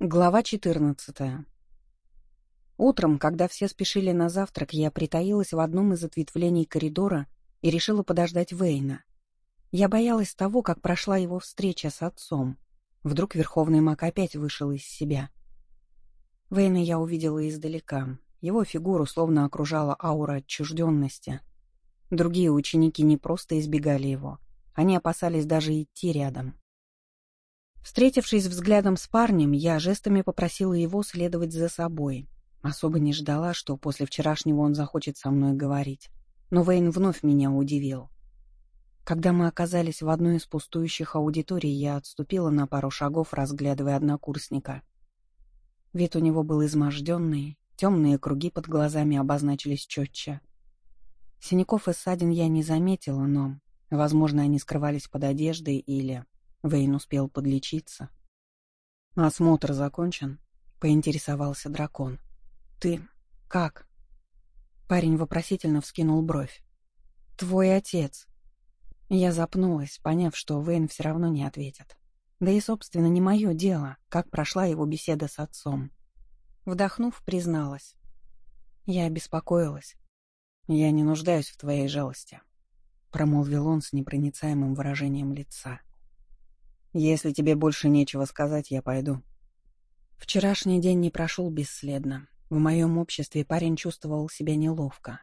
Глава 14. Утром, когда все спешили на завтрак, я притаилась в одном из ответвлений коридора и решила подождать Вейна. Я боялась того, как прошла его встреча с отцом. Вдруг Верховный Маг опять вышел из себя. Вейна я увидела издалека. Его фигуру словно окружала аура отчужденности. Другие ученики не просто избегали его, они опасались даже идти рядом. Встретившись взглядом с парнем, я жестами попросила его следовать за собой. Особо не ждала, что после вчерашнего он захочет со мной говорить. Но Вейн вновь меня удивил. Когда мы оказались в одной из пустующих аудиторий, я отступила на пару шагов, разглядывая однокурсника. Вид у него был изможденный, темные круги под глазами обозначились четче. Синяков и ссадин я не заметила, но, возможно, они скрывались под одеждой или Вейн успел подлечиться. «Осмотр закончен?» — поинтересовался дракон. «Ты... как?» Парень вопросительно вскинул бровь. «Твой отец». Я запнулась, поняв, что Вейн все равно не ответит. Да и, собственно, не мое дело, как прошла его беседа с отцом. Вдохнув, призналась. Я обеспокоилась. «Я не нуждаюсь в твоей жалости», — промолвил он с непроницаемым выражением лица. Если тебе больше нечего сказать, я пойду. Вчерашний день не прошел бесследно. В моем обществе парень чувствовал себя неловко.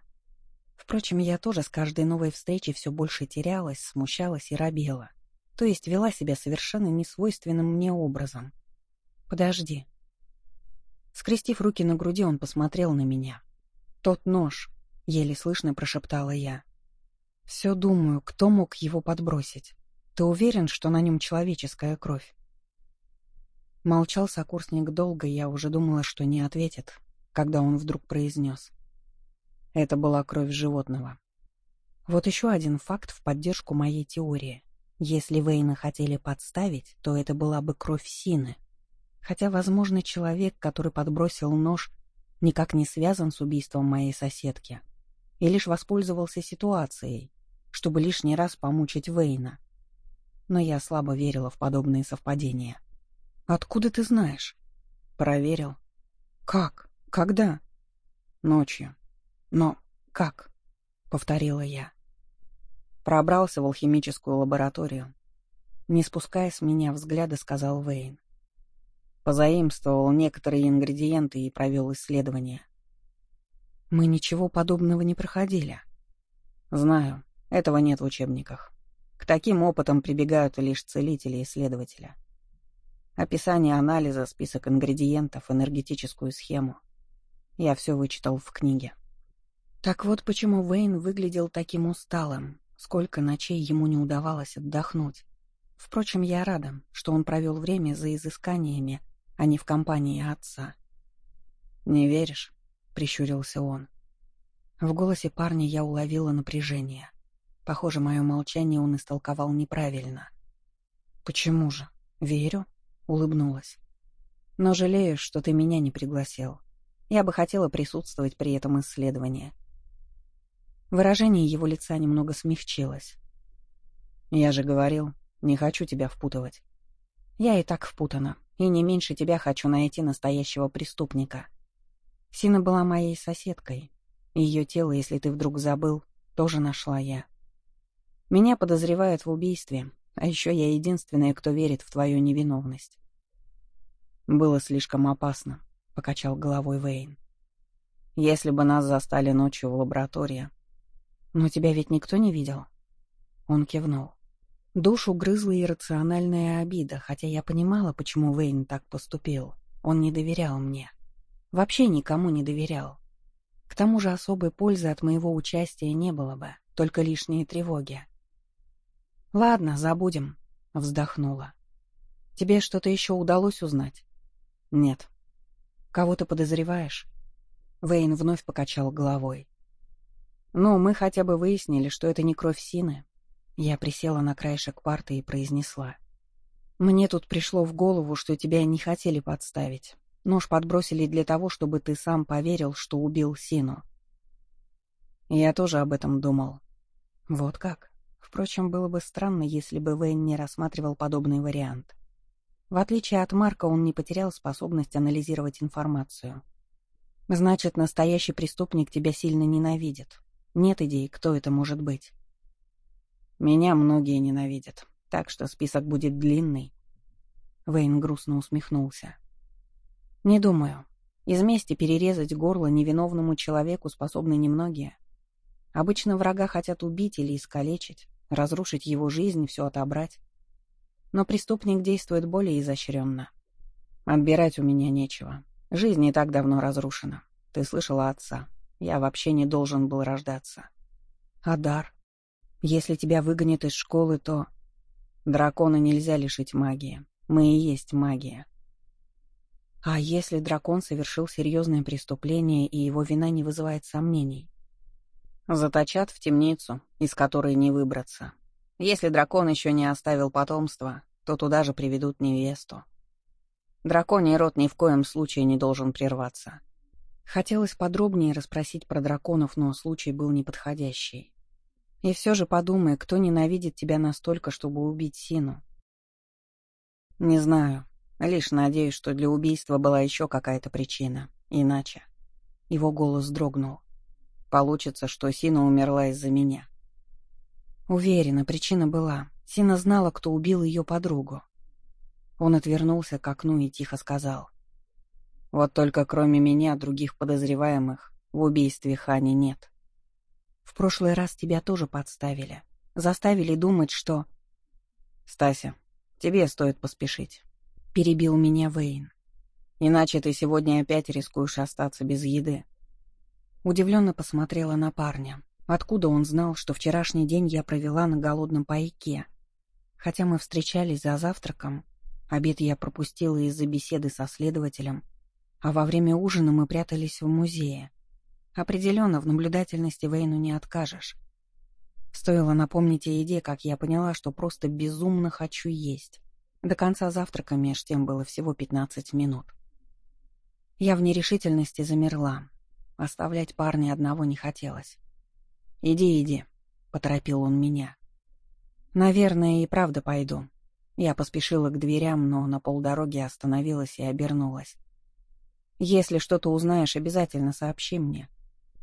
Впрочем, я тоже с каждой новой встречей все больше терялась, смущалась и робела. То есть вела себя совершенно несвойственным мне образом. «Подожди». Скрестив руки на груди, он посмотрел на меня. «Тот нож», — еле слышно прошептала я. «Все думаю, кто мог его подбросить. Ты уверен, что на нем человеческая кровь?» Молчал сокурсник долго, я уже думала, что не ответит, когда он вдруг произнес. Это была кровь животного. Вот еще один факт в поддержку моей теории. Если Вейна хотели подставить, то это была бы кровь Сины. Хотя, возможно, человек, который подбросил нож, никак не связан с убийством моей соседки и лишь воспользовался ситуацией, чтобы лишний раз помучить Вейна но я слабо верила в подобные совпадения. «Откуда ты знаешь?» «Проверил». «Как? Когда?» «Ночью». «Но как?» — повторила я. Пробрался в алхимическую лабораторию. Не спуская с меня взгляда, сказал Вейн. Позаимствовал некоторые ингредиенты и провел исследование. Мы ничего подобного не проходили. Знаю, этого нет в учебниках. К таким опытам прибегают лишь целители и следователи. Описание анализа, список ингредиентов, энергетическую схему. Я все вычитал в книге. Так вот почему Вейн выглядел таким усталым, сколько ночей ему не удавалось отдохнуть. Впрочем, я рада, что он провел время за изысканиями, а не в компании отца. «Не веришь?» — прищурился он. В голосе парня я уловила напряжение. Похоже, мое молчание он истолковал неправильно. «Почему же? Верю?» — улыбнулась. «Но жалею, что ты меня не пригласил. Я бы хотела присутствовать при этом исследовании». Выражение его лица немного смягчилось. «Я же говорил, не хочу тебя впутывать. Я и так впутана, и не меньше тебя хочу найти настоящего преступника. Сина была моей соседкой. Ее тело, если ты вдруг забыл, тоже нашла я. Меня подозревают в убийстве, а еще я единственная, кто верит в твою невиновность. Было слишком опасно, — покачал головой Вейн. Если бы нас застали ночью в лаборатории. Но тебя ведь никто не видел? Он кивнул. Душу грызла иррациональная обида, хотя я понимала, почему Вейн так поступил. Он не доверял мне. Вообще никому не доверял. К тому же особой пользы от моего участия не было бы, только лишние тревоги. «Ладно, забудем», — вздохнула. «Тебе что-то еще удалось узнать?» «Нет». «Кого ты подозреваешь?» Вейн вновь покачал головой. «Ну, мы хотя бы выяснили, что это не кровь Сины». Я присела на краешек парты и произнесла. «Мне тут пришло в голову, что тебя не хотели подставить. Нож подбросили для того, чтобы ты сам поверил, что убил Сину». Я тоже об этом думал. «Вот как?» Впрочем, было бы странно, если бы Вейн не рассматривал подобный вариант. В отличие от Марка, он не потерял способность анализировать информацию. Значит, настоящий преступник тебя сильно ненавидит. Нет идей, кто это может быть. Меня многие ненавидят, так что список будет длинный. Вейн грустно усмехнулся. Не думаю. Из мести перерезать горло невиновному человеку способны немногие. Обычно врага хотят убить или искалечить, разрушить его жизнь, все отобрать. Но преступник действует более изощренно. Отбирать у меня нечего. Жизнь не так давно разрушена. Ты слышала отца. Я вообще не должен был рождаться. Адар. Если тебя выгонят из школы, то... Дракона нельзя лишить магии. Мы и есть магия. А если дракон совершил серьезное преступление, и его вина не вызывает сомнений? Заточат в темницу, из которой не выбраться. Если дракон еще не оставил потомства, то туда же приведут невесту. Драконий род ни в коем случае не должен прерваться. Хотелось подробнее расспросить про драконов, но случай был неподходящий. И все же подумай, кто ненавидит тебя настолько, чтобы убить Сину. Не знаю. Лишь надеюсь, что для убийства была еще какая-то причина. Иначе. Его голос дрогнул. Получится, что Сина умерла из-за меня. Уверена, причина была. Сина знала, кто убил ее подругу. Он отвернулся к окну и тихо сказал. «Вот только кроме меня других подозреваемых в убийстве Хани нет. В прошлый раз тебя тоже подставили. Заставили думать, что...» «Стася, тебе стоит поспешить», — перебил меня Вейн. «Иначе ты сегодня опять рискуешь остаться без еды». Удивленно посмотрела на парня. Откуда он знал, что вчерашний день я провела на голодном пайке? Хотя мы встречались за завтраком, обед я пропустила из-за беседы со следователем, а во время ужина мы прятались в музее. Определенно, в наблюдательности Вейну не откажешь. Стоило напомнить о еде, как я поняла, что просто безумно хочу есть. До конца завтрака меж тем было всего 15 минут. Я в нерешительности замерла, Оставлять парня одного не хотелось. «Иди, иди», — поторопил он меня. «Наверное, и правда пойду». Я поспешила к дверям, но на полдороги остановилась и обернулась. «Если что-то узнаешь, обязательно сообщи мне.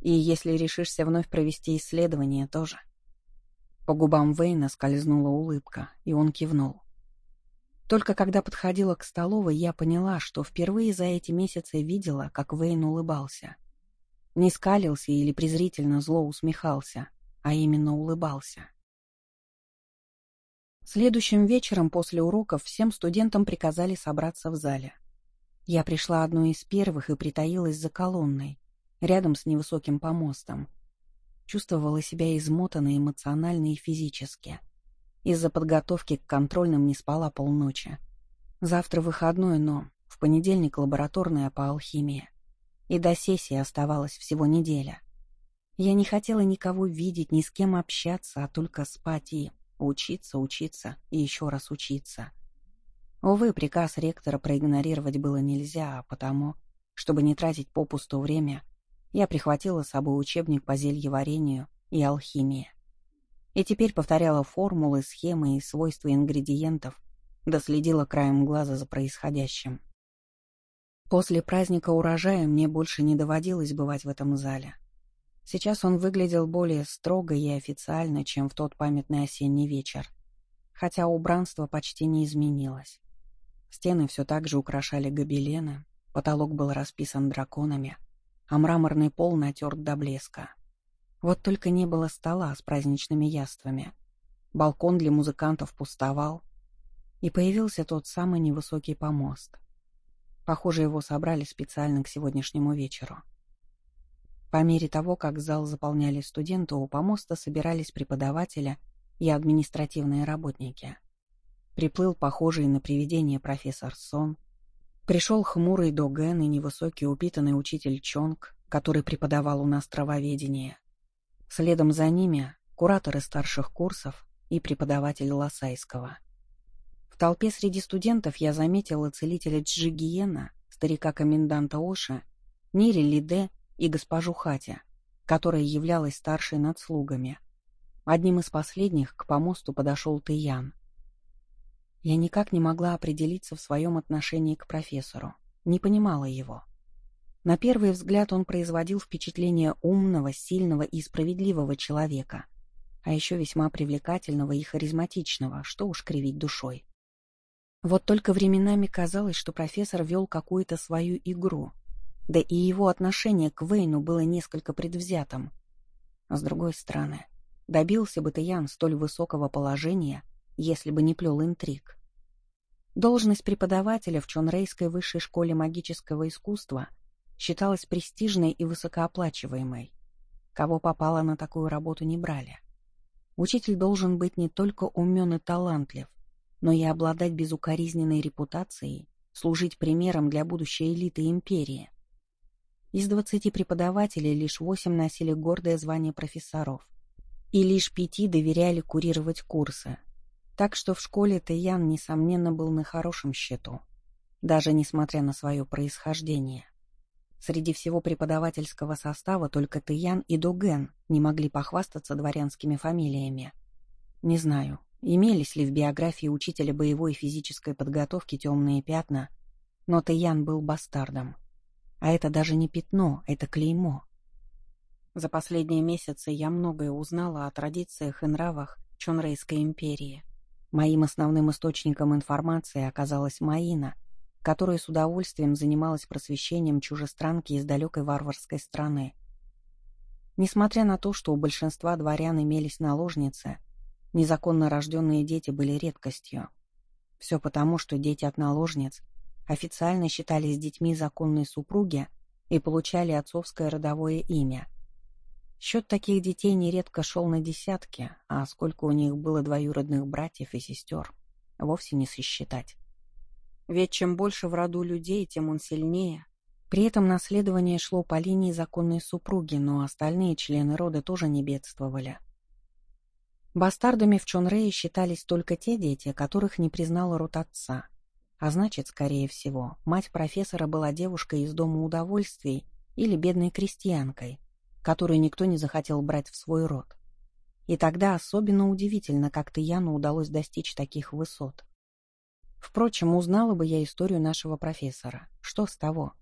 И если решишься вновь провести исследование, тоже». По губам Вейна скользнула улыбка, и он кивнул. Только когда подходила к столовой, я поняла, что впервые за эти месяцы видела, как Вейн улыбался. Не скалился или презрительно зло усмехался, а именно улыбался. Следующим вечером после уроков всем студентам приказали собраться в зале. Я пришла одной из первых и притаилась за колонной, рядом с невысоким помостом. Чувствовала себя измотанной эмоционально и физически. Из-за подготовки к контрольным не спала полночи. Завтра выходной, но в понедельник лабораторная по алхимии и до сессии оставалась всего неделя. Я не хотела никого видеть, ни с кем общаться, а только спать и учиться, учиться и еще раз учиться. Увы, приказ ректора проигнорировать было нельзя, а потому, чтобы не тратить попусту время, я прихватила с собой учебник по зельеварению и алхимии. И теперь повторяла формулы, схемы и свойства ингредиентов, доследила краем глаза за происходящим. После праздника урожая мне больше не доводилось бывать в этом зале. Сейчас он выглядел более строго и официально, чем в тот памятный осенний вечер. Хотя убранство почти не изменилось. Стены все так же украшали гобелены, потолок был расписан драконами, а мраморный пол натерт до блеска. Вот только не было стола с праздничными яствами. Балкон для музыкантов пустовал, и появился тот самый невысокий помост. Похоже, его собрали специально к сегодняшнему вечеру. По мере того, как зал заполняли студенты, у помоста собирались преподаватели и административные работники. Приплыл похожий на привидение профессор Сон. Пришел хмурый Доген и невысокий упитанный учитель Чонг, который преподавал у нас травоведение. Следом за ними кураторы старших курсов и преподаватель Лосайского — толпе среди студентов я заметила целителя Джигиена, старика-коменданта Оша, Нири Лиде и госпожу Хатя, которая являлась старшей над слугами. Одним из последних к помосту подошел Тыян. Я никак не могла определиться в своем отношении к профессору, не понимала его. На первый взгляд он производил впечатление умного, сильного и справедливого человека, а еще весьма привлекательного и харизматичного, что уж кривить душой. Вот только временами казалось, что профессор вел какую-то свою игру, да и его отношение к Вейну было несколько предвзятым. с другой стороны, добился бы Таян столь высокого положения, если бы не плел интриг. Должность преподавателя в Чонрейской высшей школе магического искусства — считалась престижной и высокооплачиваемой. Кого попало на такую работу не брали. Учитель должен быть не только умен и талантлив, но и обладать безукоризненной репутацией, служить примером для будущей элиты империи. Из двадцати преподавателей лишь восемь носили гордое звание профессоров, и лишь пяти доверяли курировать курсы. Так что в школе Тэян, несомненно, был на хорошем счету, даже несмотря на свое происхождение. Среди всего преподавательского состава только Тыян и Дуген не могли похвастаться дворянскими фамилиями. Не знаю, имелись ли в биографии учителя боевой и физической подготовки темные пятна, но Тыян был бастардом. А это даже не пятно, это клеймо. За последние месяцы я многое узнала о традициях и нравах Чонрейской империи. Моим основным источником информации оказалась Маина, которая с удовольствием занималась просвещением чужестранки из далекой варварской страны. Несмотря на то, что у большинства дворян имелись наложницы, незаконно рожденные дети были редкостью. Все потому, что дети от наложниц официально считались детьми законной супруги и получали отцовское родовое имя. Счет таких детей нередко шел на десятки, а сколько у них было двоюродных братьев и сестер, вовсе не сосчитать. Ведь чем больше в роду людей, тем он сильнее. При этом наследование шло по линии законной супруги, но остальные члены рода тоже не бедствовали. Бастардами в Чонрее считались только те дети, которых не признал род отца. А значит, скорее всего, мать профессора была девушкой из дома удовольствий или бедной крестьянкой, которую никто не захотел брать в свой род. И тогда особенно удивительно, как Тияну удалось достичь таких высот. Впрочем, узнала бы я историю нашего профессора. Что с того?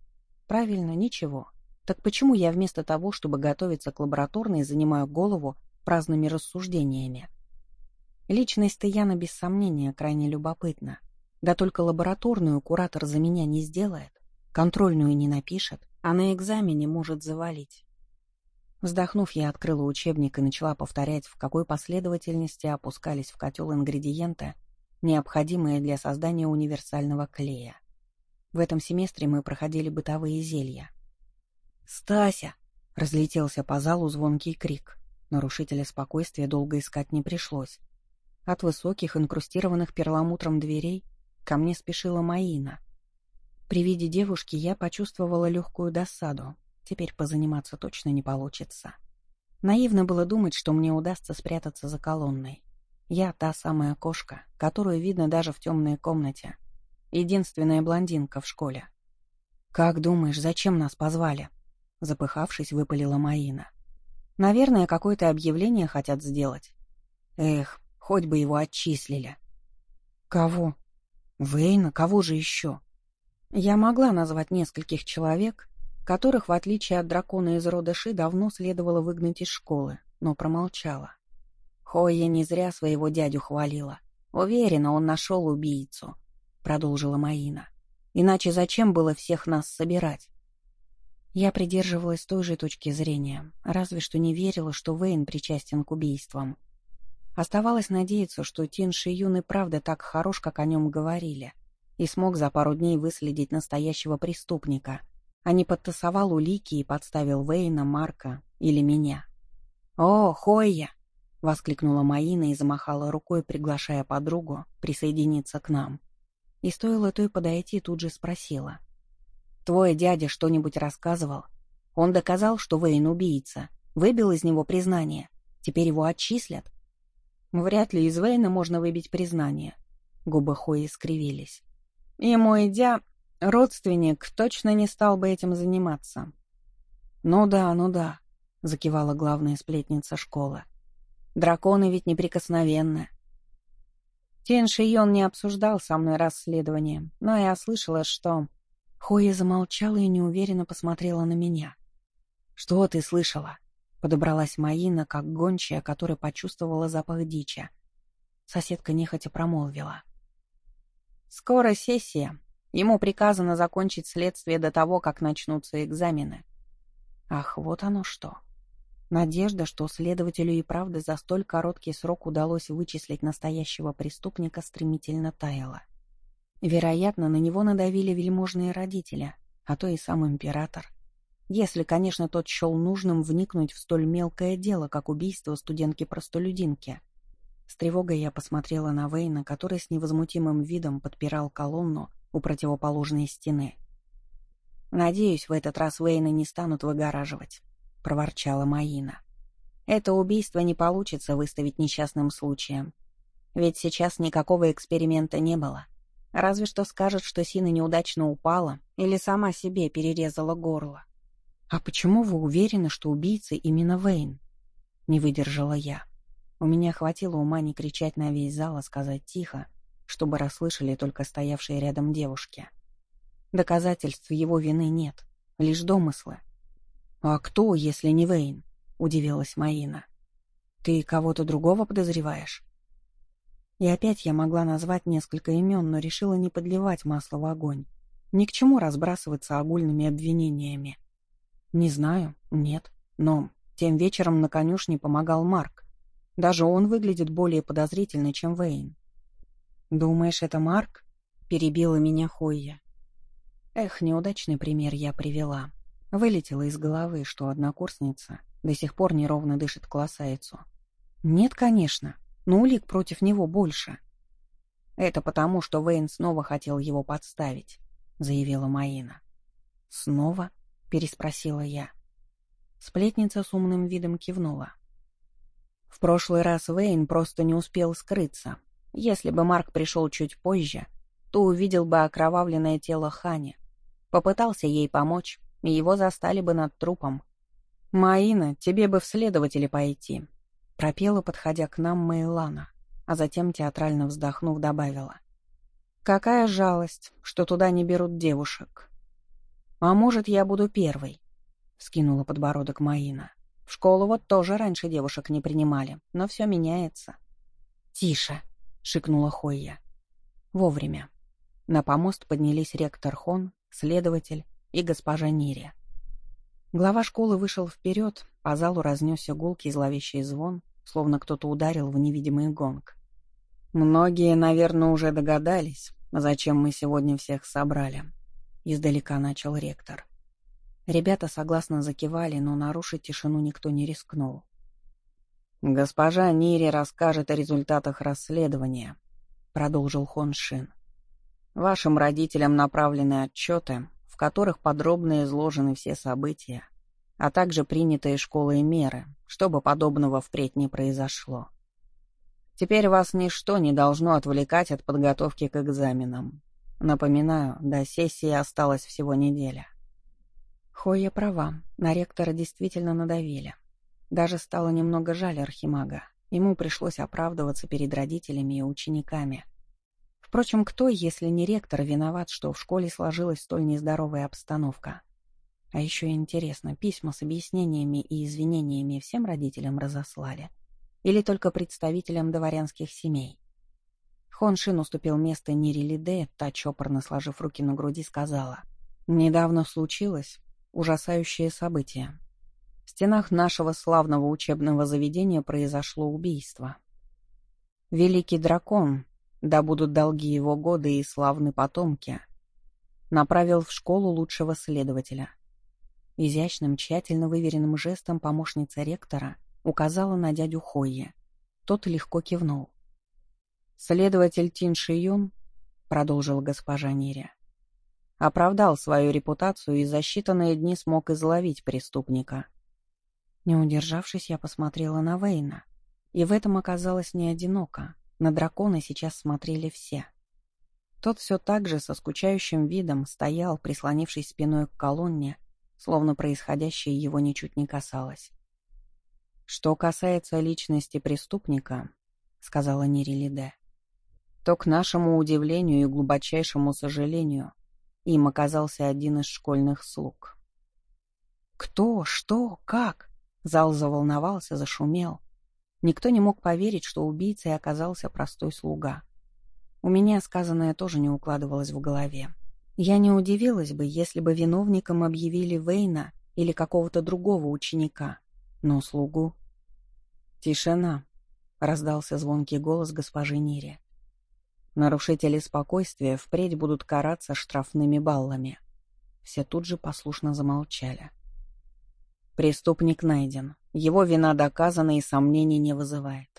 Правильно, ничего. Так почему я вместо того, чтобы готовиться к лабораторной, занимаю голову праздными рассуждениями? Личность Таяна без сомнения крайне любопытна. Да только лабораторную куратор за меня не сделает, контрольную не напишет, а на экзамене может завалить. Вздохнув, я открыла учебник и начала повторять, в какой последовательности опускались в котел ингредиенты, необходимые для создания универсального клея. В этом семестре мы проходили бытовые зелья. «Стася!» — разлетелся по залу звонкий крик. Нарушителя спокойствия долго искать не пришлось. От высоких, инкрустированных перламутром дверей ко мне спешила Маина. При виде девушки я почувствовала легкую досаду. Теперь позаниматься точно не получится. Наивно было думать, что мне удастся спрятаться за колонной. Я та самая кошка, которую видно даже в темной комнате. Единственная блондинка в школе. «Как думаешь, зачем нас позвали?» Запыхавшись, выпалила Маина. «Наверное, какое-то объявление хотят сделать. Эх, хоть бы его отчислили». «Кого?» «Вейна, кого же еще?» Я могла назвать нескольких человек, которых, в отличие от дракона из рода Ши, давно следовало выгнать из школы, но промолчала. Хойя не зря своего дядю хвалила. Уверена, он нашел убийцу, — продолжила Маина. Иначе зачем было всех нас собирать? Я придерживалась той же точки зрения, разве что не верила, что Вейн причастен к убийствам. Оставалось надеяться, что Тин Шиюн и правда так хорош, как о нем говорили, и смог за пару дней выследить настоящего преступника, а не подтасовал улики и подставил Вейна, Марка или меня. «О, Хойя!» — воскликнула Маина и замахала рукой, приглашая подругу присоединиться к нам. И стоило той подойти, тут же спросила. «Твой дядя что-нибудь рассказывал? Он доказал, что Вейн убийца, выбил из него признание. Теперь его отчислят?» «Вряд ли из Вейна можно выбить признание». Губы Хои скривились. «И мой дя... родственник точно не стал бы этим заниматься». «Ну да, ну да», — закивала главная сплетница школы. Драконы ведь неприкосновенны. Тин Шион не обсуждал со мной расследование, но я слышала, что... Хоя замолчала и неуверенно посмотрела на меня. «Что ты слышала?» Подобралась Маина, как гончая, которая почувствовала запах дичи. Соседка нехотя промолвила. «Скоро сессия. Ему приказано закончить следствие до того, как начнутся экзамены». Ах, вот оно что. Надежда, что следователю и правда за столь короткий срок удалось вычислить настоящего преступника, стремительно таяла. Вероятно, на него надавили вельможные родители, а то и сам император. Если, конечно, тот счел нужным вникнуть в столь мелкое дело, как убийство студентки-простолюдинки. С тревогой я посмотрела на Вейна, который с невозмутимым видом подпирал колонну у противоположной стены. «Надеюсь, в этот раз Вейна не станут выгораживать», — проворчала Маина. «Это убийство не получится выставить несчастным случаем. Ведь сейчас никакого эксперимента не было. Разве что скажет, что Сина неудачно упала или сама себе перерезала горло. «А почему вы уверены, что убийца именно Вейн?» Не выдержала я. У меня хватило ума не кричать на весь зал, а сказать тихо, чтобы расслышали только стоявшие рядом девушки. Доказательств его вины нет, лишь домыслы. «А кто, если не Вейн?» — удивилась Маина. «Ты кого-то другого подозреваешь?» И опять я могла назвать несколько имен, но решила не подливать масло в огонь. Ни к чему разбрасываться огульными обвинениями. Не знаю, нет. Но тем вечером на конюшне помогал Марк. Даже он выглядит более подозрительно, чем Вейн. «Думаешь, это Марк?» — перебила меня Хойя. Эх, неудачный пример я привела. Вылетело из головы, что однокурсница до сих пор неровно дышит классаицу. Нет, конечно, но улик против него больше. Это потому, что Вейн снова хотел его подставить, заявила Маина. Снова? переспросила я. Сплетница с умным видом кивнула. В прошлый раз Вейн просто не успел скрыться. Если бы Марк пришел чуть позже, то увидел бы окровавленное тело Хани. Попытался ей помочь, и его застали бы над трупом. «Маина, тебе бы в следователи пойти», — пропела, подходя к нам Мейлана, а затем, театрально вздохнув, добавила. «Какая жалость, что туда не берут девушек». «А может, я буду первой?» — скинула подбородок Маина. «В школу вот тоже раньше девушек не принимали, но все меняется». «Тише!» — шикнула Хойя. Вовремя. На помост поднялись ректор Хон, следователь и госпожа Нири. Глава школы вышел вперед, по залу разнесся гулкий зловещий звон, словно кто-то ударил в невидимый гонг. «Многие, наверное, уже догадались, зачем мы сегодня всех собрали», — издалека начал ректор. Ребята согласно закивали, но нарушить тишину никто не рискнул. «Госпожа Нири расскажет о результатах расследования», — продолжил Хон Шин. «Вашим родителям направлены отчеты, в которых подробно изложены все события, а также принятые школой меры, чтобы подобного впредь не произошло. Теперь вас ничто не должно отвлекать от подготовки к экзаменам. Напоминаю, до сессии осталась всего неделя. Хоя права, на ректора действительно надавили. Даже стало немного жаль Архимага. Ему пришлось оправдываться перед родителями и учениками. Впрочем, кто, если не ректор, виноват, что в школе сложилась столь нездоровая обстановка? А еще интересно, письма с объяснениями и извинениями всем родителям разослали? Или только представителям дворянских семей? Хон Шин уступил место Нири Лиде, та, чопорно сложив руки на груди, сказала. «Недавно случилось ужасающее событие. В стенах нашего славного учебного заведения произошло убийство. Великий дракон, да будут долги его годы и славны потомки, направил в школу лучшего следователя. Изящным, тщательно выверенным жестом помощница ректора указала на дядю Хойе. Тот легко кивнул. Следователь Тин Ши Юн, продолжил госпожа Нири, оправдал свою репутацию и за считанные дни смог изловить преступника. Не удержавшись, я посмотрела на Вейна. И в этом оказалось не одиноко. На дракона сейчас смотрели все. Тот все так же со скучающим видом стоял, прислонившись спиной к колонне, словно происходящее его ничуть не касалось. «Что касается личности преступника», — сказала Нирилиде, то, к нашему удивлению и глубочайшему сожалению, им оказался один из школьных слуг. «Кто? Что? Как?» Зал заволновался, зашумел. Никто не мог поверить, что убийцей оказался простой слуга. У меня сказанное тоже не укладывалось в голове. Я не удивилась бы, если бы виновником объявили Вейна или какого-то другого ученика, но слугу... «Тишина!» — раздался звонкий голос госпожи Нири. «Нарушители спокойствия впредь будут караться штрафными баллами». Все тут же послушно замолчали. Преступник найден. Его вина доказана и сомнений не вызывает.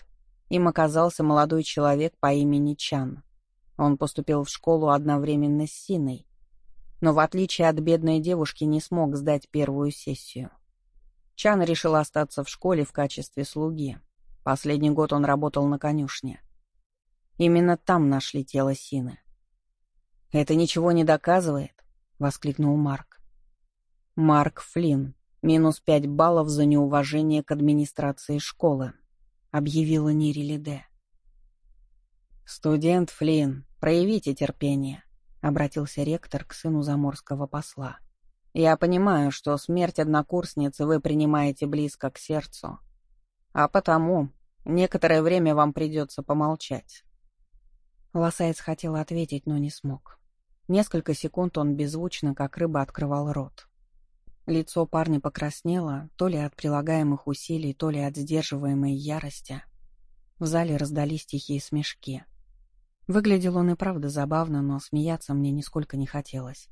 Им оказался молодой человек по имени Чан. Он поступил в школу одновременно с Синой, но в отличие от бедной девушки не смог сдать первую сессию. Чан решил остаться в школе в качестве слуги. Последний год он работал на конюшне. Именно там нашли тело Сины. «Это ничего не доказывает», — воскликнул Марк. «Марк Флинн, минус пять баллов за неуважение к администрации школы», — объявила Нири Лиде. «Студент Флинн, проявите терпение», — обратился ректор к сыну заморского посла. «Я понимаю, что смерть однокурсницы вы принимаете близко к сердцу, а потому некоторое время вам придется помолчать». Лосаец хотел ответить, но не смог. Несколько секунд он беззвучно, как рыба, открывал рот. Лицо парня покраснело, то ли от прилагаемых усилий, то ли от сдерживаемой ярости. В зале раздались тихие смешки. Выглядел он и правда забавно, но смеяться мне нисколько не хотелось.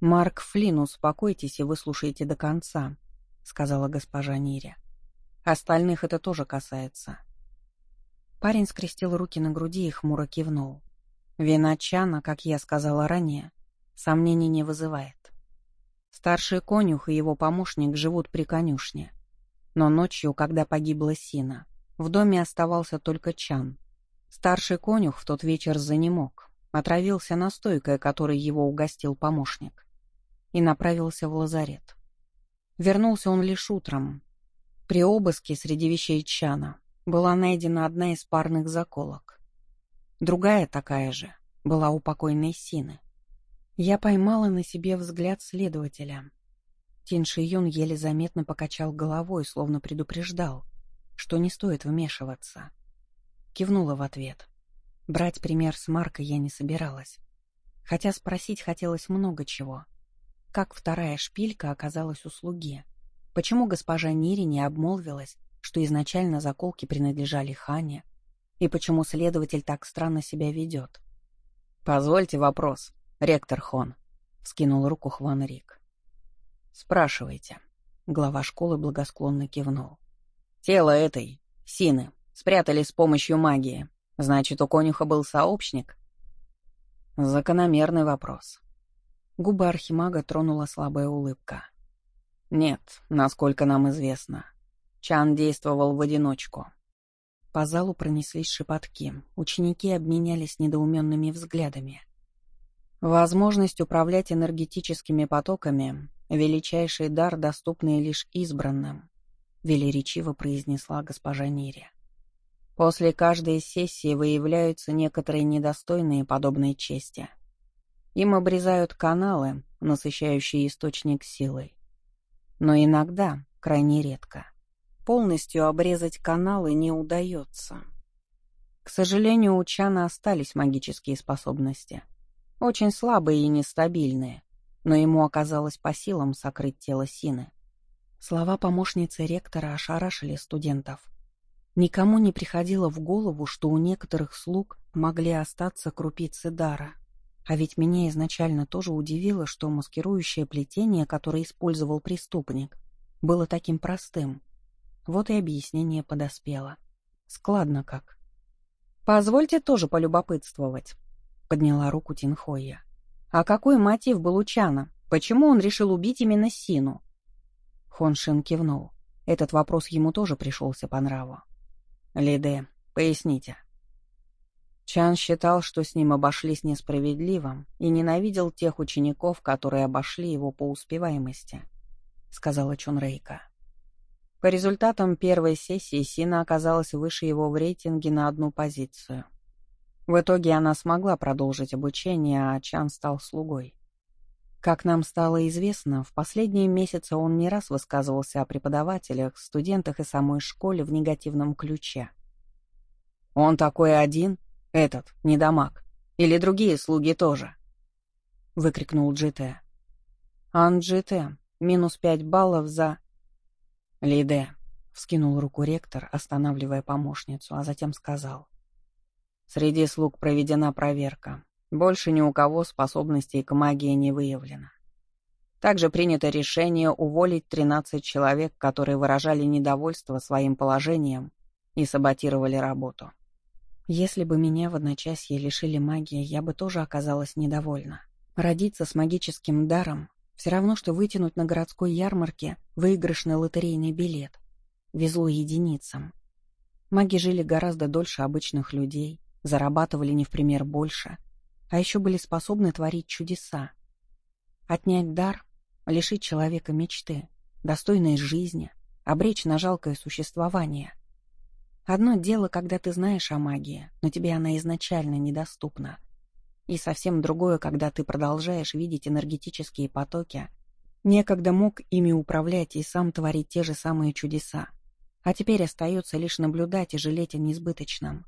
«Марк Флинн, успокойтесь и выслушайте до конца», — сказала госпожа Нири. «Остальных это тоже касается». Парень скрестил руки на груди и хмуро кивнул. Вина Чана, как я сказала ранее, сомнений не вызывает. Старший конюх и его помощник живут при конюшне. Но ночью, когда погибла Сина, в доме оставался только Чан, Старший конюх в тот вечер занемог, отравился настойкой, которой его угостил помощник, и направился в лазарет. Вернулся он лишь утром. При обыске среди вещей Чана была найдена одна из парных заколок. Другая такая же была у покойной Сины. Я поймала на себе взгляд следователя. Тин Шиюн еле заметно покачал головой, словно предупреждал, что не стоит вмешиваться. Кивнула в ответ. Брать пример с Марка я не собиралась. Хотя спросить хотелось много чего. Как вторая шпилька оказалась у слуги? Почему госпожа Нири не обмолвилась, что изначально заколки принадлежали Хане? И почему следователь так странно себя ведет? «Позвольте вопрос, ректор Хон», — вскинул руку Хван Рик. «Спрашивайте». Глава школы благосклонно кивнул. «Тело этой, Сины, Спрятали с помощью магии. Значит, у конюха был сообщник? Закономерный вопрос. Губы архимага тронула слабая улыбка. Нет, насколько нам известно. Чан действовал в одиночку. По залу пронеслись шепотки. Ученики обменялись недоуменными взглядами. Возможность управлять энергетическими потоками — величайший дар, доступный лишь избранным, — велеречиво произнесла госпожа Нири. После каждой сессии выявляются некоторые недостойные подобной чести. Им обрезают каналы, насыщающие источник силой. Но иногда, крайне редко, полностью обрезать каналы не удается. К сожалению, у Чана остались магические способности. Очень слабые и нестабильные, но ему оказалось по силам сокрыть тело Сины. Слова помощницы ректора ошарашили студентов — Никому не приходило в голову, что у некоторых слуг могли остаться крупицы дара. А ведь меня изначально тоже удивило, что маскирующее плетение, которое использовал преступник, было таким простым. Вот и объяснение подоспело. Складно как. «Позвольте тоже полюбопытствовать», — подняла руку Тинхоя. «А какой мотив был у Чана? Почему он решил убить именно Сину?» Хоншин кивнул. Этот вопрос ему тоже пришелся по нраву. Лиде, поясните. Чан считал, что с ним обошлись несправедливо и ненавидел тех учеников, которые обошли его по успеваемости, сказала Чунрейка. По результатам первой сессии Сина оказалась выше его в рейтинге на одну позицию. В итоге она смогла продолжить обучение, а Чан стал слугой. Как нам стало известно, в последние месяцы он не раз высказывался о преподавателях, студентах и самой школе в негативном ключе. «Он такой один? Этот, недомаг? Или другие слуги тоже?» — выкрикнул Джите. «Ан Джите, минус пять баллов за...» «Лиде», — вскинул руку ректор, останавливая помощницу, а затем сказал. Среди слуг проведена проверка. Больше ни у кого способностей к магии не выявлено. Также принято решение уволить 13 человек, которые выражали недовольство своим положением и саботировали работу. Если бы меня в одночасье лишили магии, я бы тоже оказалась недовольна. Родиться с магическим даром — все равно, что вытянуть на городской ярмарке выигрышный лотерейный билет. Везло единицам. Маги жили гораздо дольше обычных людей, зарабатывали не в пример больше, а еще были способны творить чудеса. Отнять дар, лишить человека мечты, достойной жизни, обречь на жалкое существование. Одно дело, когда ты знаешь о магии, но тебе она изначально недоступна. И совсем другое, когда ты продолжаешь видеть энергетические потоки, некогда мог ими управлять и сам творить те же самые чудеса, а теперь остается лишь наблюдать и жалеть о несбыточном.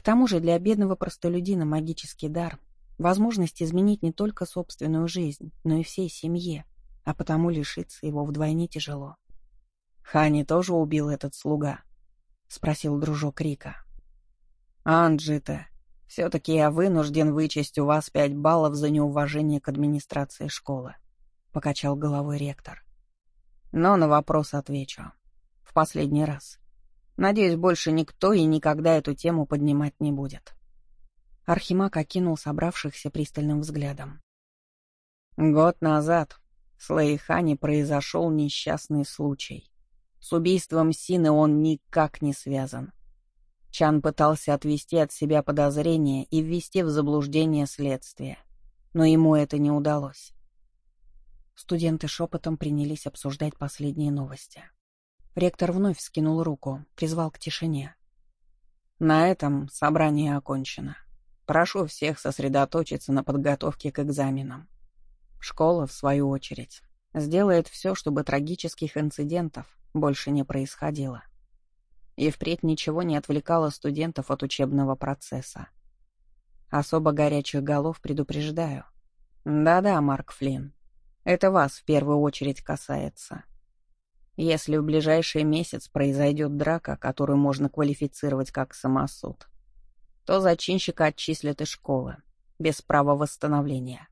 К тому же для бедного простолюдина магический дар — возможность изменить не только собственную жизнь, но и всей семье, а потому лишиться его вдвойне тяжело. «Хани тоже убил этот слуга?» — спросил дружок Рика. «Анджита, все-таки я вынужден вычесть у вас пять баллов за неуважение к администрации школы», — покачал головой ректор. «Но на вопрос отвечу. В последний раз. Надеюсь, больше никто и никогда эту тему поднимать не будет. Архимаг окинул собравшихся пристальным взглядом. Год назад с Лейхани произошел несчастный случай. С убийством Сины он никак не связан. Чан пытался отвести от себя подозрения и ввести в заблуждение следствие, но ему это не удалось. Студенты шепотом принялись обсуждать последние новости. Ректор вновь скинул руку, призвал к тишине. «На этом собрание окончено. Прошу всех сосредоточиться на подготовке к экзаменам. Школа, в свою очередь, сделает все, чтобы трагических инцидентов больше не происходило. И впредь ничего не отвлекало студентов от учебного процесса. Особо горячих голов предупреждаю. Да-да, Марк Флинн, это вас в первую очередь касается. Если в ближайший месяц произойдет драка, которую можно квалифицировать как самосуд, то зачинщика отчислят из школы, без права восстановления.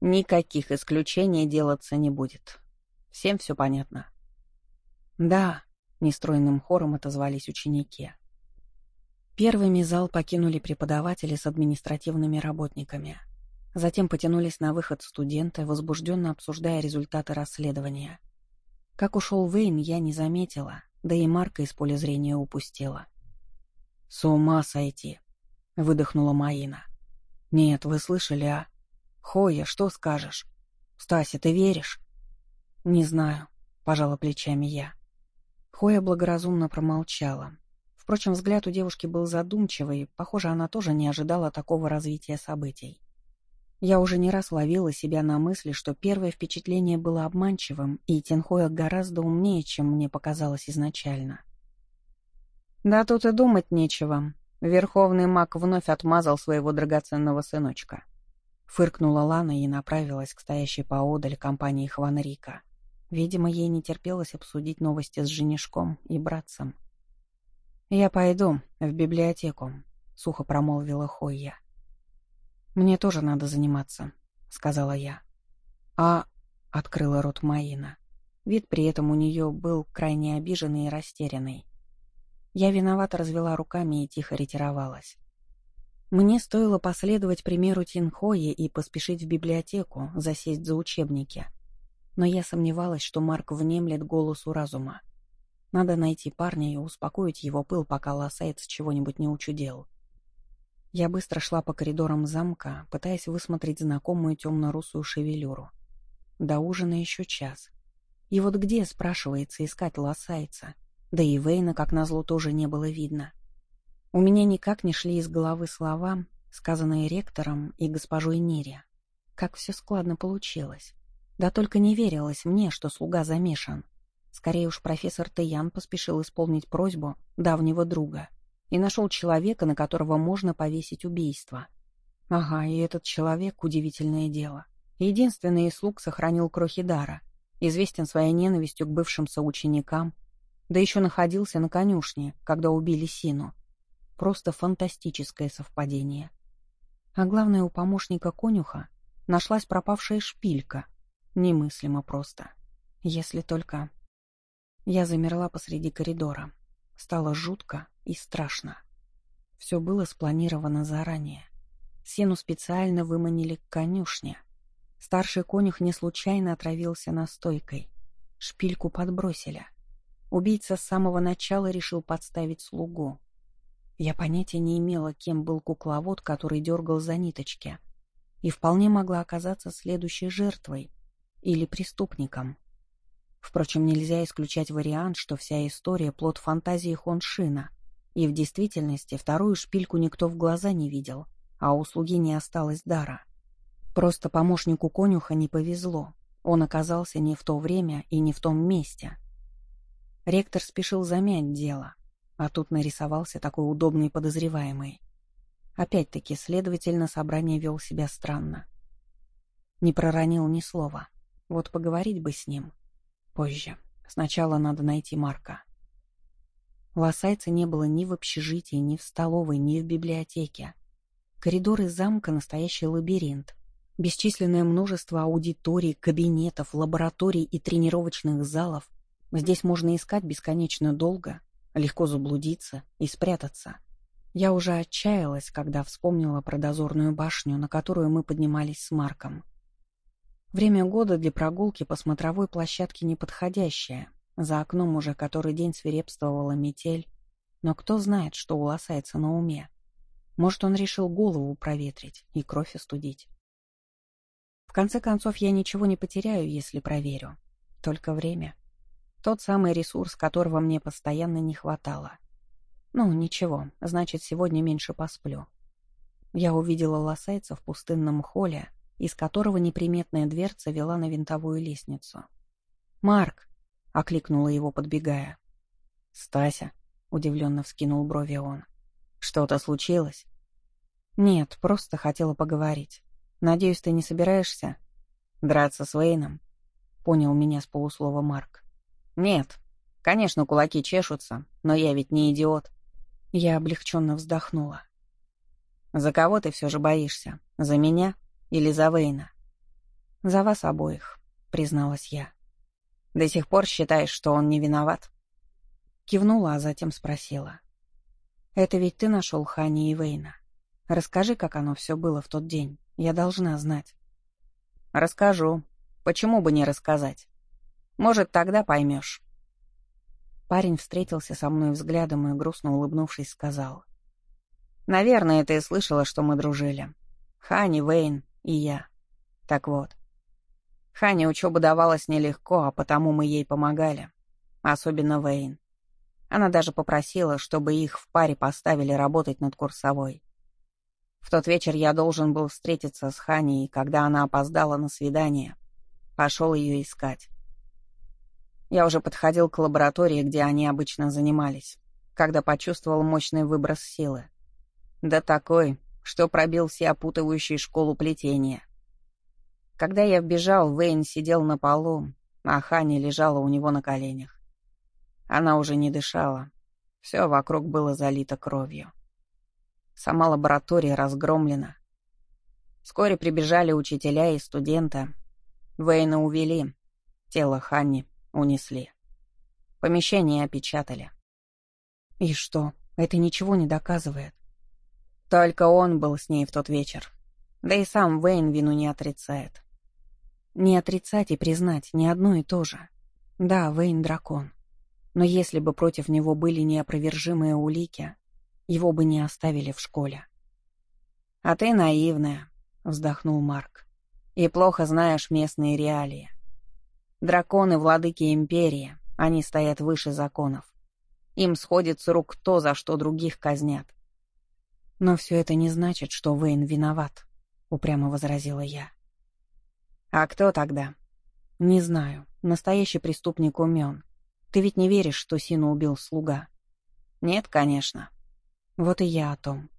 Никаких исключений делаться не будет. Всем все понятно? Да, нестройным хором отозвались ученики. Первыми зал покинули преподаватели с административными работниками. Затем потянулись на выход студенты, возбужденно обсуждая результаты расследования. Как ушел Вейн, я не заметила, да и Марка из поля зрения упустила. «С ума сойти!» — выдохнула Маина. «Нет, вы слышали, а? Хоя, что скажешь? Стася, ты веришь?» «Не знаю», — пожала плечами я. Хоя благоразумно промолчала. Впрочем, взгляд у девушки был задумчивый, похоже, она тоже не ожидала такого развития событий. Я уже не раз ловила себя на мысли, что первое впечатление было обманчивым, и Тинхоя гораздо умнее, чем мне показалось изначально. «Да тут и думать нечего. Верховный маг вновь отмазал своего драгоценного сыночка». Фыркнула Лана и направилась к стоящей поодаль компании Хванрика. Видимо, ей не терпелось обсудить новости с женишком и братцем. «Я пойду в библиотеку», — сухо промолвила Хойя. «Мне тоже надо заниматься», — сказала я. «А...» — открыла рот Маина. Вид при этом у нее был крайне обиженный и растерянный. Я виновато развела руками и тихо ретировалась. Мне стоило последовать примеру Тинхои и поспешить в библиотеку, засесть за учебники. Но я сомневалась, что Марк внемлет голосу разума. Надо найти парня и успокоить его пыл, пока лосается чего-нибудь не учудел. Я быстро шла по коридорам замка, пытаясь высмотреть знакомую темно-русую шевелюру. До ужина еще час. И вот где, спрашивается, искать лосайца? Да и Вейна, как назло, тоже не было видно. У меня никак не шли из головы слова, сказанные ректором и госпожой Нире. Как все складно получилось. Да только не верилось мне, что слуга замешан. Скорее уж профессор Таян поспешил исполнить просьбу давнего друга и нашел человека, на которого можно повесить убийство. Ага, и этот человек — удивительное дело. Единственный из слуг сохранил крохи дара, известен своей ненавистью к бывшим соученикам, да еще находился на конюшне, когда убили Сину. Просто фантастическое совпадение. А главное, у помощника конюха нашлась пропавшая шпилька. Немыслимо просто. Если только... Я замерла посреди коридора. Стало жутко и страшно. Все было спланировано заранее. Сену специально выманили к конюшне. Старший конюх не случайно отравился настойкой. Шпильку подбросили. Убийца с самого начала решил подставить слугу. Я понятия не имела, кем был кукловод, который дергал за ниточки, и вполне могла оказаться следующей жертвой или преступником. Впрочем, нельзя исключать вариант, что вся история — плод фантазии Хоншина, и в действительности вторую шпильку никто в глаза не видел, а у слуги не осталось дара. Просто помощнику конюха не повезло, он оказался не в то время и не в том месте. Ректор спешил замять дело, а тут нарисовался такой удобный подозреваемый. Опять-таки, следовательно, собрание вел себя странно. Не проронил ни слова. Вот поговорить бы с ним. Позже. Сначала надо найти Марка. Лосайца не было ни в общежитии, ни в столовой, ни в библиотеке. Коридоры замка — настоящий лабиринт. Бесчисленное множество аудиторий, кабинетов, лабораторий и тренировочных залов. Здесь можно искать бесконечно долго, Легко заблудиться и спрятаться. Я уже отчаялась, когда вспомнила про дозорную башню, на которую мы поднимались с Марком. Время года для прогулки по смотровой площадке неподходящее. За окном уже который день свирепствовала метель. Но кто знает, что у лосайца на уме. Может, он решил голову проветрить и кровь остудить. В конце концов, я ничего не потеряю, если проверю. Только время. Тот самый ресурс, которого мне постоянно не хватало. Ну, ничего, значит, сегодня меньше посплю. Я увидела лосайца в пустынном холле, из которого неприметная дверца вела на винтовую лестницу. «Марк!» — окликнула его, подбегая. «Стася!» — удивленно вскинул брови он. «Что-то случилось?» «Нет, просто хотела поговорить. Надеюсь, ты не собираешься?» «Драться с Вейном?» — понял меня с полуслова Марк. «Нет. Конечно, кулаки чешутся, но я ведь не идиот». Я облегченно вздохнула. «За кого ты все же боишься? За меня или за Вейна?» «За вас обоих», — призналась я. «До сих пор считаешь, что он не виноват?» Кивнула, а затем спросила. «Это ведь ты нашел Хани и Вейна. Расскажи, как оно все было в тот день. Я должна знать». «Расскажу. Почему бы не рассказать?» Может, тогда поймешь». Парень встретился со мной взглядом и, грустно улыбнувшись, сказал. «Наверное, ты слышала, что мы дружили. Хани, Вейн и я. Так вот. Хане учеба давалась нелегко, а потому мы ей помогали. Особенно Вейн. Она даже попросила, чтобы их в паре поставили работать над курсовой. В тот вечер я должен был встретиться с Ханей, и когда она опоздала на свидание, пошел ее искать. Я уже подходил к лаборатории, где они обычно занимались, когда почувствовал мощный выброс силы. Да такой, что пробил все опутывающие школу плетения. Когда я вбежал, Вейн сидел на полу, а Хани лежала у него на коленях. Она уже не дышала. Все вокруг было залито кровью. Сама лаборатория разгромлена. Вскоре прибежали учителя и студенты. Вейна увели. Тело Ханни Унесли. Помещение опечатали. И что, это ничего не доказывает? Только он был с ней в тот вечер. Да и сам Вейн вину не отрицает. Не отрицать и признать не одно и то же. Да, Вейн дракон. Но если бы против него были неопровержимые улики, его бы не оставили в школе. «А ты наивная», — вздохнул Марк, — «и плохо знаешь местные реалии. Драконы — владыки империи, они стоят выше законов. Им сходит с рук то, за что других казнят, «Но все это не значит, что Вейн виноват», — упрямо возразила я. «А кто тогда?» «Не знаю. Настоящий преступник умен. Ты ведь не веришь, что Сину убил слуга?» «Нет, конечно». «Вот и я о том.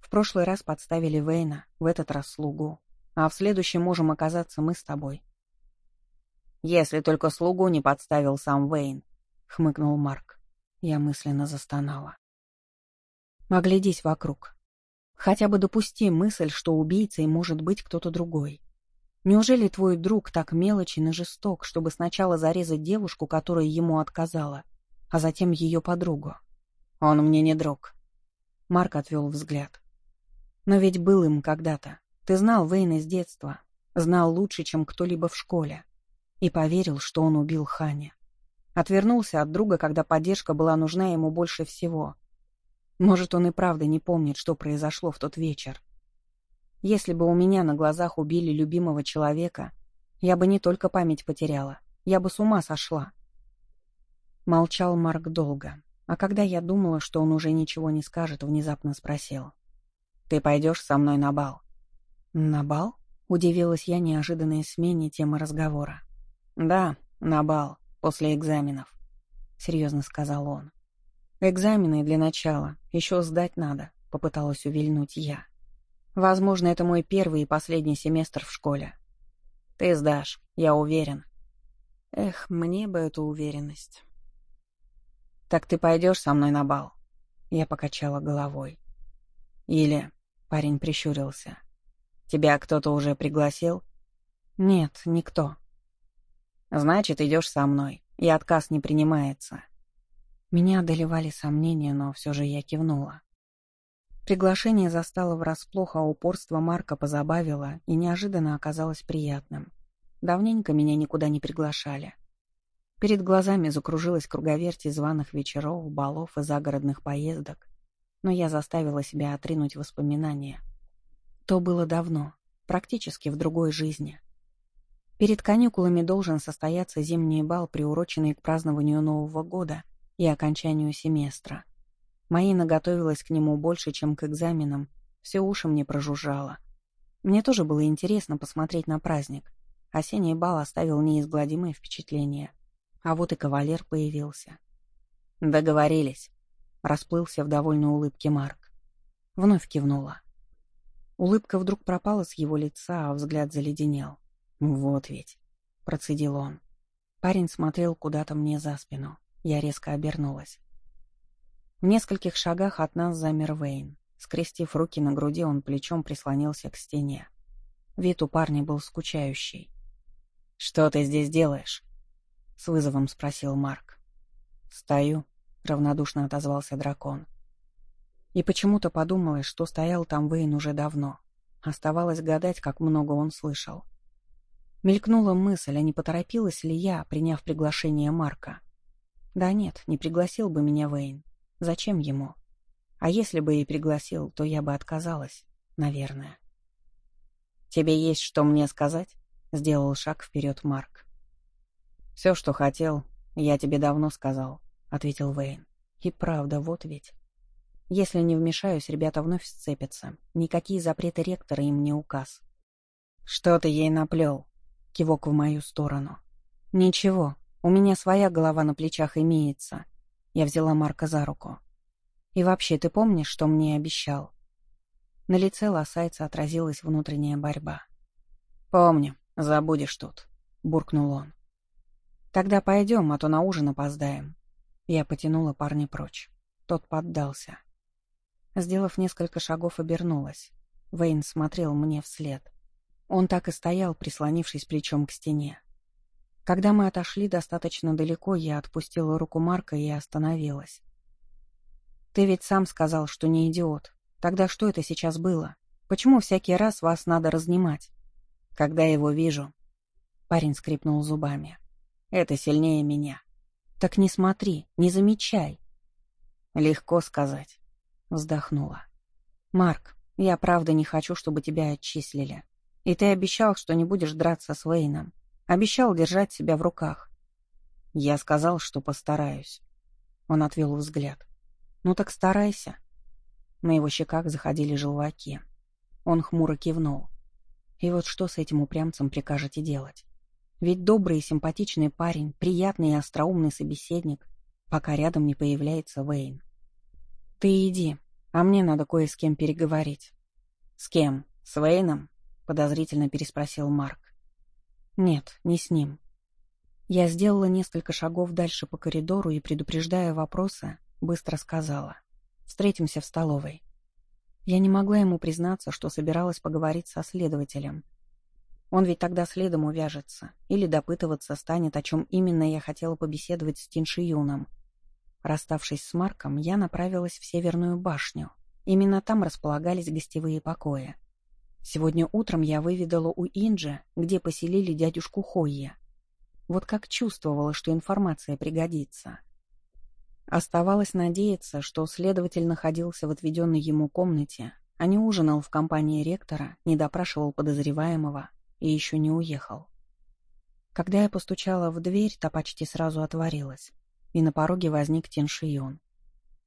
В прошлый раз подставили Вейна, в этот раз слугу. А в следующем можем оказаться мы с тобой». «Если только слугу не подставил сам Вейн», — хмыкнул Марк. Я мысленно застонала. «Оглядись вокруг. Хотя бы допусти мысль, что убийцей может быть кто-то другой. Неужели твой друг так мелочен и жесток, чтобы сначала зарезать девушку, которая ему отказала, а затем ее подругу? Он мне не друг. Марк отвел взгляд. Но ведь был им когда-то. Ты знал Вейна с детства, знал лучше, чем кто-либо в школе, и поверил, что он убил Ханя. Отвернулся от друга, когда поддержка была нужна ему больше всего, может, он и правда не помнит, что произошло в тот вечер. Если бы у меня на глазах убили любимого человека, я бы не только память потеряла, я бы с ума сошла. Молчал Марк долго, а когда я думала, что он уже ничего не скажет, внезапно спросил. «Ты пойдешь со мной на бал?» «На бал?» — удивилась я неожиданной смене темы разговора. «Да, на бал, после экзаменов», — серьезно сказал он. «Экзамены для начала. Еще сдать надо», — попыталась увильнуть я. «Возможно, это мой первый и последний семестр в школе». «Ты сдашь, я уверен». Эх, мне бы эту уверенность. «Так ты пойдешь со мной на бал?» Я покачала головой. «Или...» — парень прищурился. «Тебя кто-то уже пригласил?» «Нет, никто». «Значит, идешь со мной, и отказ не принимается». Меня одолевали сомнения, но все же я кивнула. Приглашение застало врасплох, а упорство Марка позабавило и неожиданно оказалось приятным. Давненько меня никуда не приглашали. Перед глазами закружилась круговерть званых вечеров, балов и загородных поездок, но я заставила себя отринуть воспоминания. То было давно, практически в другой жизни. Перед каникулами должен состояться зимний бал, приуроченный к празднованию Нового года — и окончанию семестра. Маина готовилась к нему больше, чем к экзаменам, все уши мне прожужжало. Мне тоже было интересно посмотреть на праздник. Осенний бал оставил неизгладимое впечатление. А вот и кавалер появился. «Договорились», — расплылся в довольной улыбке Марк. Вновь кивнула. Улыбка вдруг пропала с его лица, а взгляд заледенел. «Вот ведь», — процедил он. Парень смотрел куда-то мне за спину. Я резко обернулась. В нескольких шагах от нас замер Вейн. Скрестив руки на груди, он плечом прислонился к стене. Вид у парня был скучающий. «Что ты здесь делаешь?» — с вызовом спросил Марк. «Стою», — равнодушно отозвался дракон. И почему-то подумалось, что стоял там Вейн уже давно. Оставалось гадать, как много он слышал. Мелькнула мысль, а не поторопилась ли я, приняв приглашение Марка. Да нет, не пригласил бы меня Вейн. Зачем ему? А если бы и пригласил, то я бы отказалась, наверное. «Тебе есть что мне сказать?» — сделал шаг вперед Марк. «Все, что хотел, я тебе давно сказал», — ответил Вейн. «И правда, вот ведь. Если не вмешаюсь, ребята вновь сцепятся. Никакие запреты ректора им не указ». «Что ты ей наплел?» — кивок в мою сторону. «Ничего», у меня своя голова на плечах имеется. Я взяла Марка за руку. И вообще, ты помнишь, что мне обещал? На лице лосайца отразилась внутренняя борьба. «Помню, забудешь тут», — буркнул он. «Тогда пойдем, а то на ужин опоздаем». Я потянула парня прочь. Тот поддался. Сделав несколько шагов, обернулась. Вейн смотрел мне вслед. Он так и стоял, прислонившись плечом к стене. Когда мы отошли достаточно далеко, я отпустила руку Марка и остановилась. «Ты ведь сам сказал, что не идиот. Тогда что это сейчас было? Почему всякий раз вас надо разнимать?» «Когда его вижу...» Парень скрипнул зубами. «Это сильнее меня». «Так не смотри, не замечай». «Легко сказать», — вздохнула. «Марк, я правда не хочу, чтобы тебя отчислили. И ты обещал, что не будешь драться с Вейном. Обещал держать себя в руках. Я сказал, что постараюсь. Он отвел взгляд. Ну так старайся. На его щеках заходили желваки. Он хмуро кивнул. И вот что с этим упрямцем прикажете делать? Ведь добрый и симпатичный парень, приятный и остроумный собеседник, пока рядом не появляется Вейн. «Ты иди, а мне надо кое с кем переговорить». «С кем? С Вейном?» — подозрительно переспросил Марк. «Нет, не с ним». Я сделала несколько шагов дальше по коридору и, предупреждая вопросы, быстро сказала. «Встретимся в столовой». Я не могла ему признаться, что собиралась поговорить со следователем. Он ведь тогда следом увяжется, или допытываться станет, о чем именно я хотела побеседовать с Тиншиюном. Расставшись с Марком, я направилась в Северную башню. Именно там располагались гостевые покои. Сегодня утром я выведала у Инджи, где поселили дядюшку Хойя. Вот как чувствовала, что информация пригодится. Оставалось надеяться, что следователь находился в отведенной ему комнате, а не ужинал в компании ректора, не допрашивал подозреваемого и еще не уехал. Когда я постучала в дверь, та почти сразу отворилась, и на пороге возник Тиншион.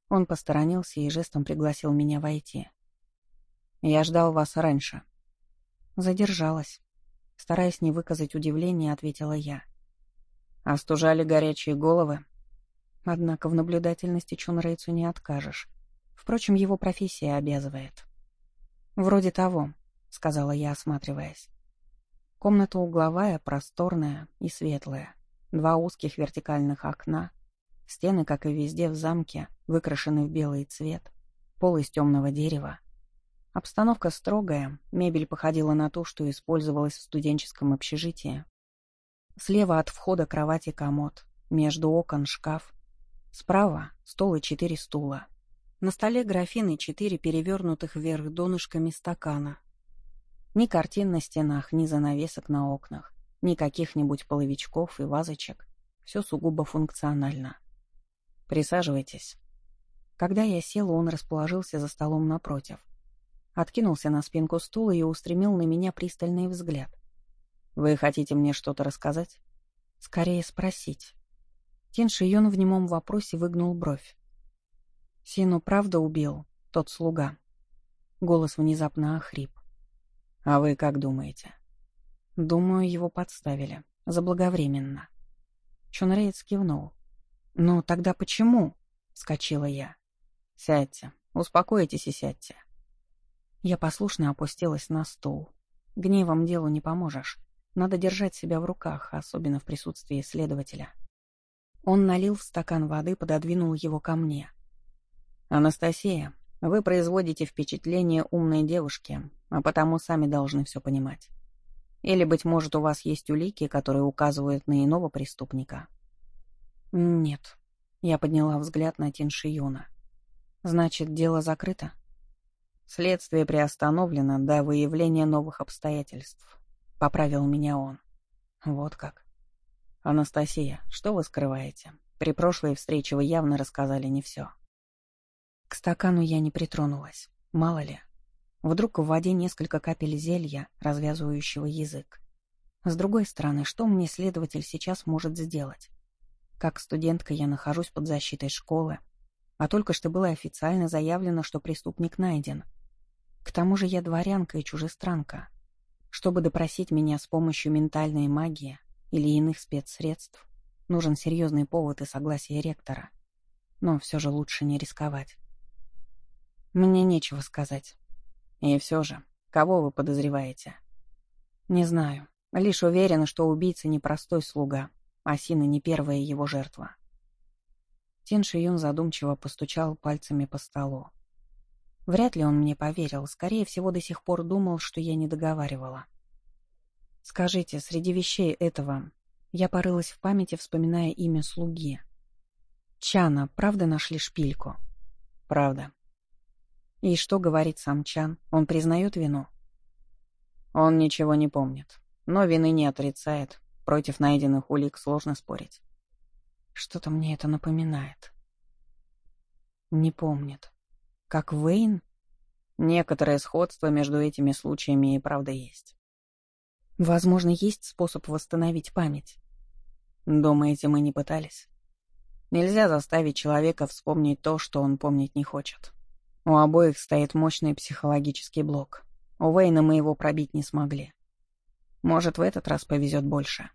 Он посторонился и жестом пригласил меня войти. «Я ждал вас раньше». Задержалась. Стараясь не выказать удивления, ответила я. «Остужали горячие головы?» Однако в наблюдательности Чунрейцу не откажешь. Впрочем, его профессия обязывает. «Вроде того», — сказала я, осматриваясь. Комната угловая, просторная и светлая. Два узких вертикальных окна. Стены, как и везде в замке, выкрашены в белый цвет. Пол из темного дерева. Обстановка строгая, мебель походила на ту, что использовалась в студенческом общежитии. Слева от входа кровать и комод, между окон шкаф, Справа — стол и четыре стула. На столе графины четыре перевернутых вверх донышками стакана. Ни картин на стенах, ни занавесок на окнах, ни каких-нибудь половичков и вазочек. Все сугубо функционально. Присаживайтесь. Когда я села, он расположился за столом напротив. Откинулся на спинку стула и устремил на меня пристальный взгляд. «Вы хотите мне что-то рассказать?» «Скорее спросить». Тин Шион в немом вопросе выгнул бровь. «Сину правда убил, тот слуга?» Голос внезапно охрип. «А вы как думаете?» «Думаю, его подставили. Заблаговременно». Чунрейц кивнул. «Ну, тогда почему?» — вскочила я. «Сядьте. Успокойтесь и сядьте». Я послушно опустилась на стул. Гневом делу не поможешь. Надо держать себя в руках, особенно в присутствии следователя. Он налил в стакан воды, пододвинул его ко мне. «Анастасия, вы производите впечатление умной девушки, а потому сами должны все понимать. Или, быть может, у вас есть улики, которые указывают на иного преступника?» «Нет». Я подняла взгляд на Тиншиюна. «Значит, дело закрыто?» «Следствие приостановлено до выявления новых обстоятельств», — поправил меня он. «Вот как». «Анастасия, что вы скрываете? При прошлой встрече вы явно рассказали не все». К стакану я не притронулась. Мало ли. Вдруг в воде несколько капель зелья, развязывающего язык. С другой стороны, что мне следователь сейчас может сделать? Как студентка я нахожусь под защитой школы, а только что было официально заявлено, что преступник найден. К тому же я дворянка и чужестранка. Чтобы допросить меня с помощью ментальной магии, или иных спецсредств, нужен серьезный повод и согласие ректора. Но все же лучше не рисковать. Мне нечего сказать. И все же, кого вы подозреваете? Не знаю. Лишь уверена, что убийца не простой слуга, а Сина не первая его жертва. Тин Шиюн задумчиво постучал пальцами по столу. Вряд ли он мне поверил, скорее всего, до сих пор думал, что я не договаривала. Скажите, среди вещей этого... Я порылась в памяти, вспоминая имя слуги. Чана, правда нашли шпильку? Правда. И что говорит сам Чан? Он признает вину? Он ничего не помнит, но вины не отрицает. Против найденных улик сложно спорить. Что-то мне это напоминает. Не помнит. Как Вейн? Некоторое сходство между этими случаями и правда есть. Возможно, есть способ восстановить память. Думаете, мы не пытались? Нельзя заставить человека вспомнить то, что он помнить не хочет. У обоих стоит мощный психологический блок. У Вейна мы его пробить не смогли. Может, в этот раз повезет больше.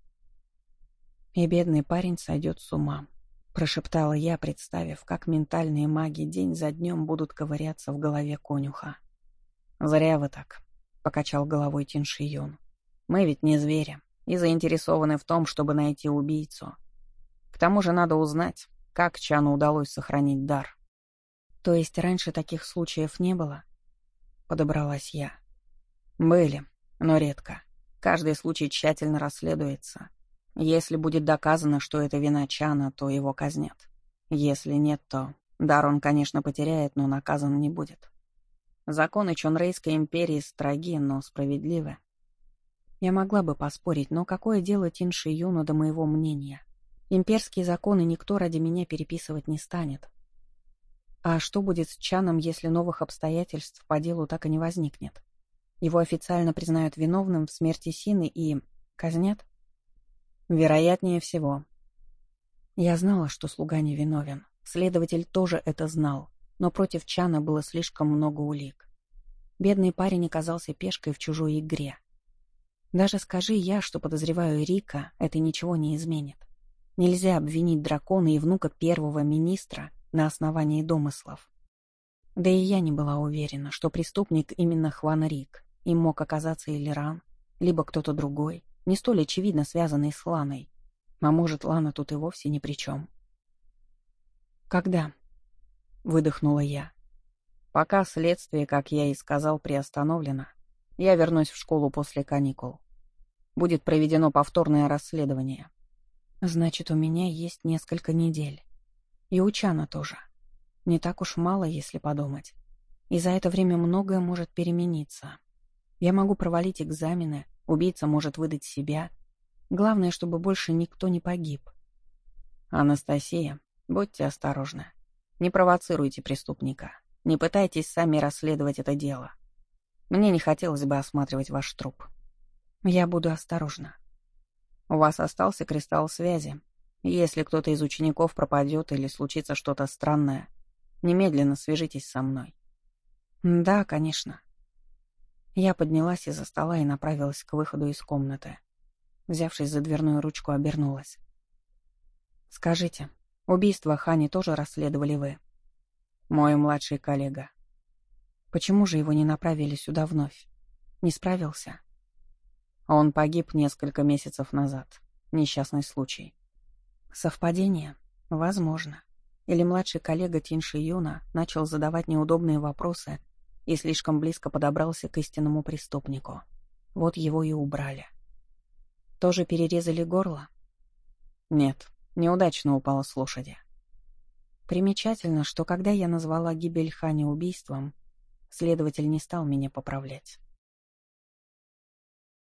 И бедный парень сойдет с ума, прошептала я, представив, как ментальные маги день за днем будут ковыряться в голове конюха. «Зря вы так», — покачал головой Тиншиюн. «Мы ведь не звери и заинтересованы в том, чтобы найти убийцу. К тому же надо узнать, как Чану удалось сохранить дар». «То есть раньше таких случаев не было?» — подобралась я. «Были, но редко. Каждый случай тщательно расследуется. Если будет доказано, что это вина Чана, то его казнят. Если нет, то дар он, конечно, потеряет, но наказан не будет. Законы Чонрейской империи строги, но справедливы. Я могла бы поспорить, но какое дело Тинши Юну до моего мнения? Имперские законы никто ради меня переписывать не станет. А что будет с Чаном, если новых обстоятельств по делу так и не возникнет? Его официально признают виновным в смерти Сины и... казнят? Вероятнее всего. Я знала, что слуга не виновен. Следователь тоже это знал, но против Чана было слишком много улик. Бедный парень оказался пешкой в чужой игре. Даже скажи я, что подозреваю Рика, это ничего не изменит. Нельзя обвинить дракона и внука первого министра на основании домыслов. Да и я не была уверена, что преступник именно Хван Рик. Им мог оказаться или Ран, либо кто-то другой не столь очевидно связанный с Ланой. А может, Лана тут и вовсе ни при чем. «Когда?» — выдохнула я. «Пока следствие, как я и сказал, приостановлено. Я вернусь в школу после каникул. Будет проведено повторное расследование. Значит, у меня есть несколько недель. И у Чана тоже. Не так уж мало, если подумать. И за это время многое может перемениться. Я могу провалить экзамены, Убийца может выдать себя. Главное, чтобы больше никто не погиб. Анастасия, будьте осторожны. Не провоцируйте преступника. Не пытайтесь сами расследовать это дело. Мне не хотелось бы осматривать ваш труп. Я буду осторожна. У вас остался кристалл связи. Если кто-то из учеников пропадет или случится что-то странное, немедленно свяжитесь со мной. Да, конечно. Я поднялась из-за стола и направилась к выходу из комнаты. Взявшись за дверную ручку, обернулась. «Скажите, убийство Хани тоже расследовали вы?» «Мой младший коллега». «Почему же его не направили сюда вновь? Не справился?» «Он погиб несколько месяцев назад. Несчастный случай». «Совпадение? Возможно. Или младший коллега Тинши Юна начал задавать неудобные вопросы, и слишком близко подобрался к истинному преступнику. Вот его и убрали. Тоже перерезали горло? Нет, неудачно упала с лошади. Примечательно, что когда я назвала гибель Хани убийством, следователь не стал меня поправлять.